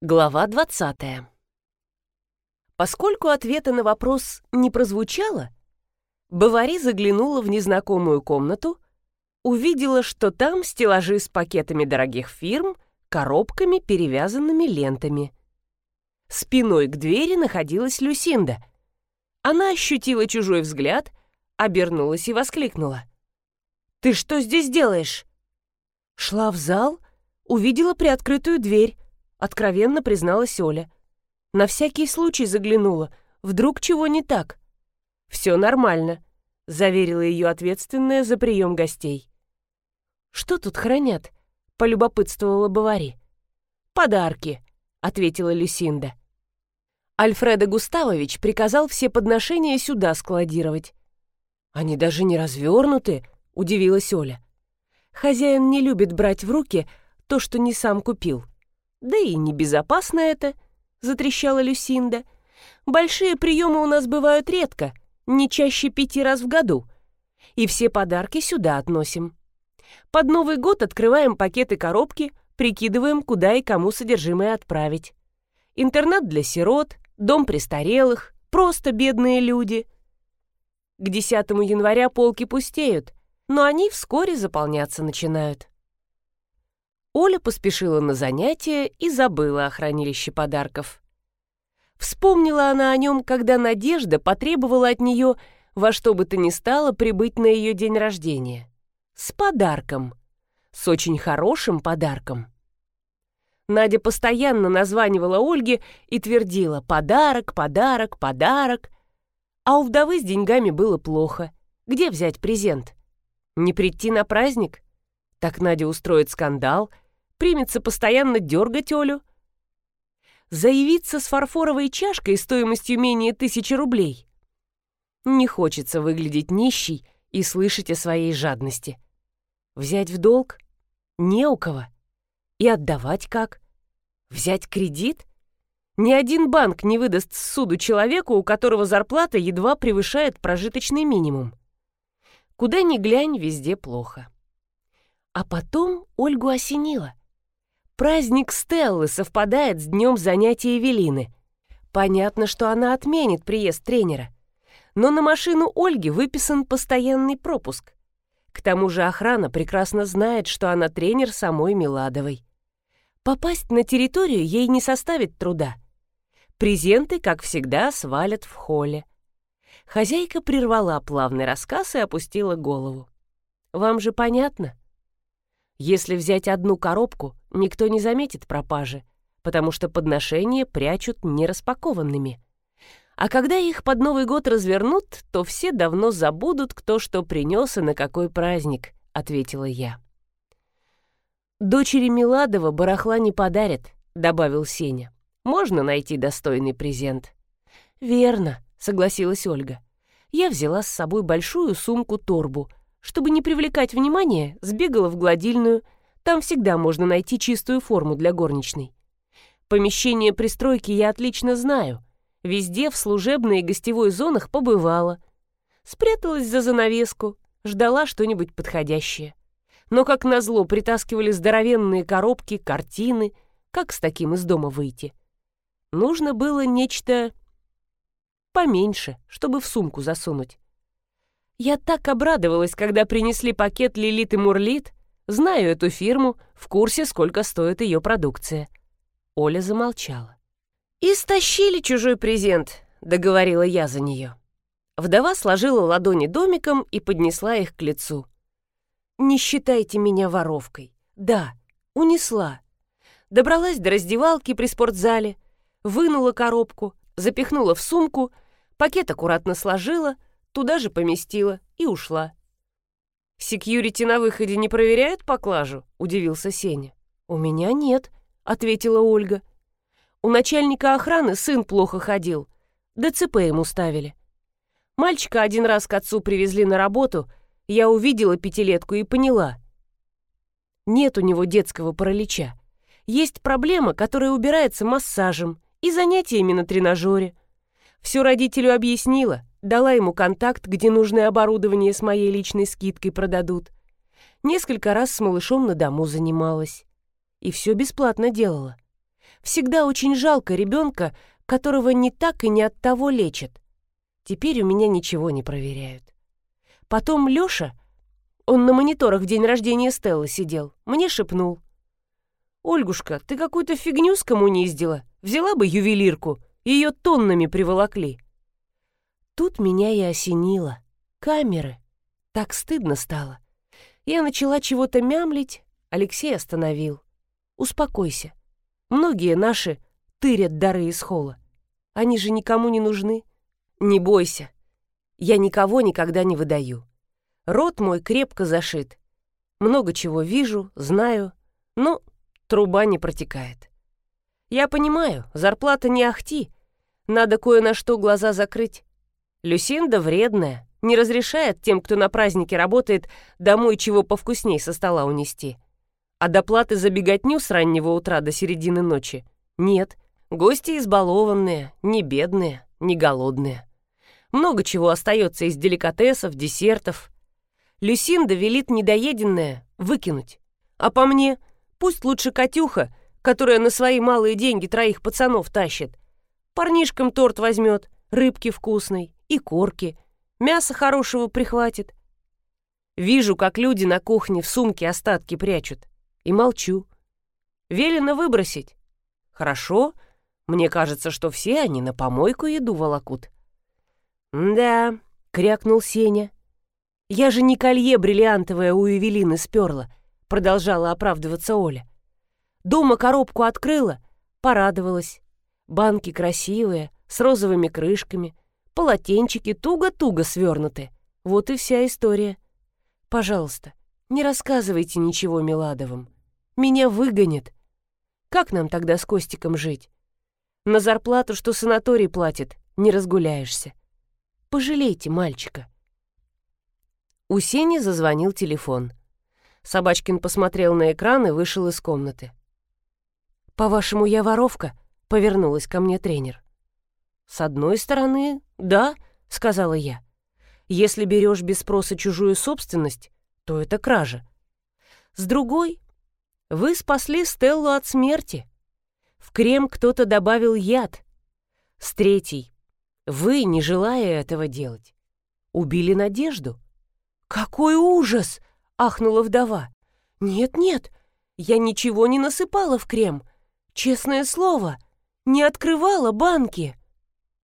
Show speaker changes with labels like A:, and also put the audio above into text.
A: Глава 20. Поскольку ответа на вопрос не прозвучало, Бавари заглянула в незнакомую комнату, увидела, что там стеллажи с пакетами дорогих фирм, коробками, перевязанными лентами. Спиной к двери находилась Люсинда. Она ощутила чужой взгляд, обернулась и воскликнула. «Ты что здесь делаешь?» Шла в зал, увидела приоткрытую дверь, откровенно призналась Оля. На всякий случай заглянула, вдруг чего не так. «Все нормально», — заверила ее ответственная за прием гостей. «Что тут хранят?» — полюбопытствовала Бавари. «Подарки», — ответила Люсинда. Альфредо Густавович приказал все подношения сюда складировать. «Они даже не развернуты», — удивилась Оля. «Хозяин не любит брать в руки то, что не сам купил». «Да и небезопасно это», — затрещала Люсинда. «Большие приемы у нас бывают редко, не чаще пяти раз в году. И все подарки сюда относим. Под Новый год открываем пакеты-коробки, прикидываем, куда и кому содержимое отправить. Интернат для сирот, дом престарелых, просто бедные люди. К 10 января полки пустеют, но они вскоре заполняться начинают. Оля поспешила на занятия и забыла о хранилище подарков. Вспомнила она о нем, когда Надежда потребовала от нее во что бы то ни стало прибыть на ее день рождения. С подарком. С очень хорошим подарком. Надя постоянно названивала Ольге и твердила «подарок, подарок, подарок». А у вдовы с деньгами было плохо. Где взять презент? Не прийти на праздник? Так Надя устроит скандал — примется постоянно дергать Олю. Заявиться с фарфоровой чашкой стоимостью менее тысячи рублей. Не хочется выглядеть нищей и слышать о своей жадности. Взять в долг? Не у кого. И отдавать как? Взять кредит? Ни один банк не выдаст суду человеку, у которого зарплата едва превышает прожиточный минимум. Куда ни глянь, везде плохо. А потом Ольгу осенило. Праздник Стеллы совпадает с днем занятия Эвелины. Понятно, что она отменит приезд тренера. Но на машину Ольги выписан постоянный пропуск. К тому же охрана прекрасно знает, что она тренер самой Миладовой. Попасть на территорию ей не составит труда. Презенты, как всегда, свалят в холле. Хозяйка прервала плавный рассказ и опустила голову. «Вам же понятно?» Если взять одну коробку, никто не заметит пропажи, потому что подношения прячут нераспакованными. А когда их под Новый год развернут, то все давно забудут, кто что принес и на какой праздник, ответила я. Дочери Миладова барахла не подарят, добавил Сеня. Можно найти достойный презент. Верно, согласилась Ольга. Я взяла с собой большую сумку-торбу, чтобы не привлекать внимания, сбегала в гладильную. Там всегда можно найти чистую форму для горничной. Помещение пристройки я отлично знаю. Везде в служебной и гостевой зонах побывала. Спряталась за занавеску, ждала что-нибудь подходящее. Но, как назло, притаскивали здоровенные коробки, картины. Как с таким из дома выйти? Нужно было нечто поменьше, чтобы в сумку засунуть. Я так обрадовалась, когда принесли пакет «Лилит и Мурлит». Знаю эту фирму, в курсе, сколько стоит ее продукция. Оля замолчала. «Истощили чужой презент», — договорила я за нее. Вдова сложила ладони домиком и поднесла их к лицу. «Не считайте меня воровкой. Да, унесла. Добралась до раздевалки при спортзале, вынула коробку, запихнула в сумку, пакет аккуратно сложила — туда же поместила и ушла. «Секьюрити на выходе не проверяют поклажу?» — удивился Сеня. «У меня нет», — ответила Ольга. «У начальника охраны сын плохо ходил. ДЦП ему ставили. Мальчика один раз к отцу привезли на работу, я увидела пятилетку и поняла. Нет у него детского паралича. Есть проблема, которая убирается массажем и занятиями на тренажере. Все родителю объяснила, Дала ему контакт, где нужное оборудование с моей личной скидкой продадут. Несколько раз с малышом на дому занималась. И все бесплатно делала. Всегда очень жалко ребенка, которого не так и не от того лечат. Теперь у меня ничего не проверяют. Потом Лёша, он на мониторах день рождения Стеллы сидел, мне шепнул. «Ольгушка, ты какую-то фигню скоммуниздила. Взяла бы ювелирку, ее тоннами приволокли». Тут меня и осенило. Камеры. Так стыдно стало. Я начала чего-то мямлить, Алексей остановил. «Успокойся. Многие наши тырят дары из холла. Они же никому не нужны. Не бойся. Я никого никогда не выдаю. Рот мой крепко зашит. Много чего вижу, знаю, но труба не протекает. Я понимаю, зарплата не ахти. Надо кое на что глаза закрыть. Люсинда вредная, не разрешает тем, кто на празднике работает, домой чего повкусней со стола унести. А доплаты за беготню с раннего утра до середины ночи нет. Гости избалованные, не бедные, не голодные. Много чего остается из деликатесов, десертов. Люсинда велит недоеденное выкинуть. А по мне, пусть лучше Катюха, которая на свои малые деньги троих пацанов тащит. Парнишкам торт возьмет, рыбки вкусной и корки, мясо хорошего прихватит. Вижу, как люди на кухне в сумке остатки прячут, и молчу. Велено выбросить. Хорошо, мне кажется, что все они на помойку еду волокут. «Да», — крякнул Сеня. «Я же не колье бриллиантовое у Эвелины сперла», — продолжала оправдываться Оля. Дома коробку открыла, порадовалась. Банки красивые, с розовыми крышками, полотенчики туго-туго свернуты. Вот и вся история. Пожалуйста, не рассказывайте ничего Миладовым. Меня выгонят. Как нам тогда с Костиком жить? На зарплату, что санаторий платит, не разгуляешься. Пожалейте мальчика». У Сени зазвонил телефон. Собачкин посмотрел на экран и вышел из комнаты. «По-вашему, я воровка?» — повернулась ко мне тренер. «С одной стороны, да», — сказала я. «Если берешь без спроса чужую собственность, то это кража. С другой, вы спасли Стеллу от смерти. В крем кто-то добавил яд. С третьей, вы, не желая этого делать, убили Надежду. «Какой ужас!» — ахнула вдова. «Нет-нет, я ничего не насыпала в крем. Честное слово, не открывала банки».